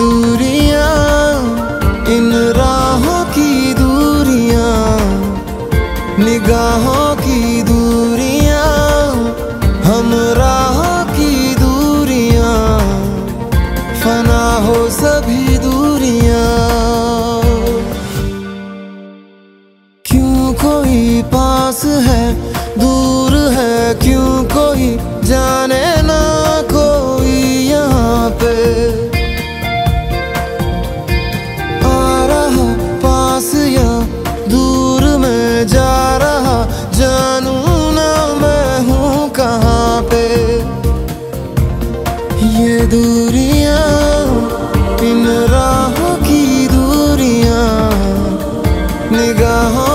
दूरिया इन राहों की दूरिया निगाहों की दूरिया हम राहों दूरियाँ इन राहों की दूरियाँ निगाहों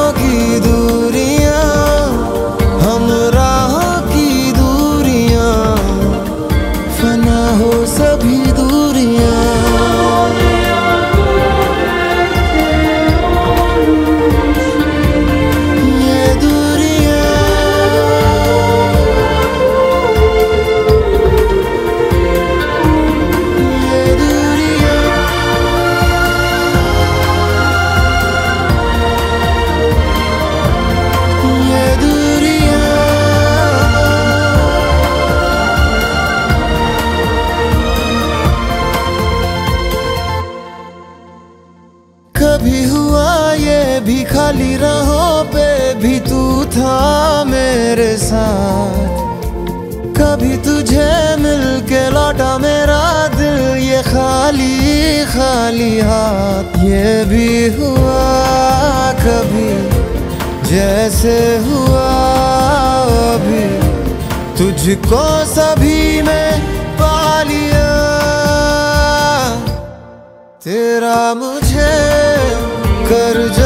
भी खाली राहों पे भी तू था मेरे साथ। कभी तुझे मिल के लौटा मेरा दिल, ये खाली खाली हाथ। ये भी हुआ कभी, जैसे हुआ अभी। तुझको सभी में पा लिया। तेरा मुझे कर जाती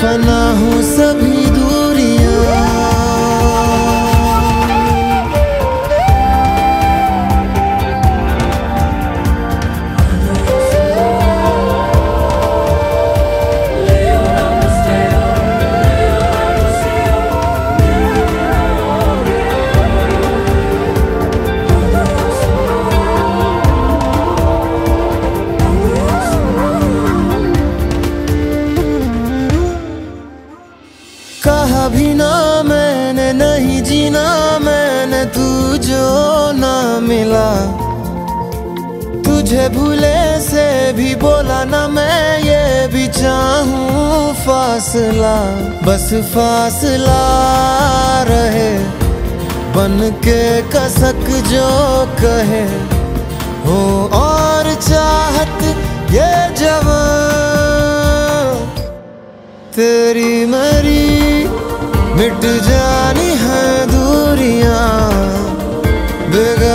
फना हूँ सभी भी ना मैंने, नहीं जीना मैंने तू जो ना मिला। तुझे भूले से भी बोला ना मैं, ये भी चाहूँ फासला। बस फासला रहे, बन के कसक जो कहे। हो और चाहत ये जवान, तेरी मरी मिट जानी है दूरियाँ बेगानी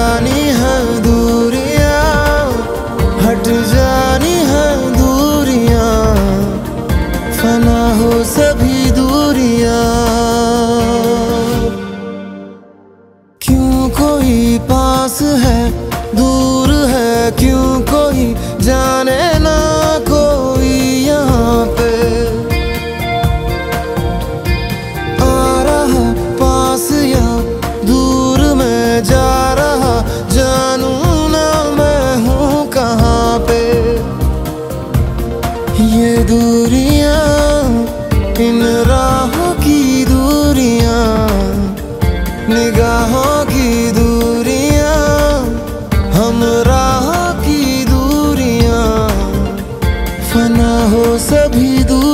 इन राहों की दूरियाँ, निगाहों की दूरियाँ, हम राहों की दूरियाँ, फना हो सभी दूर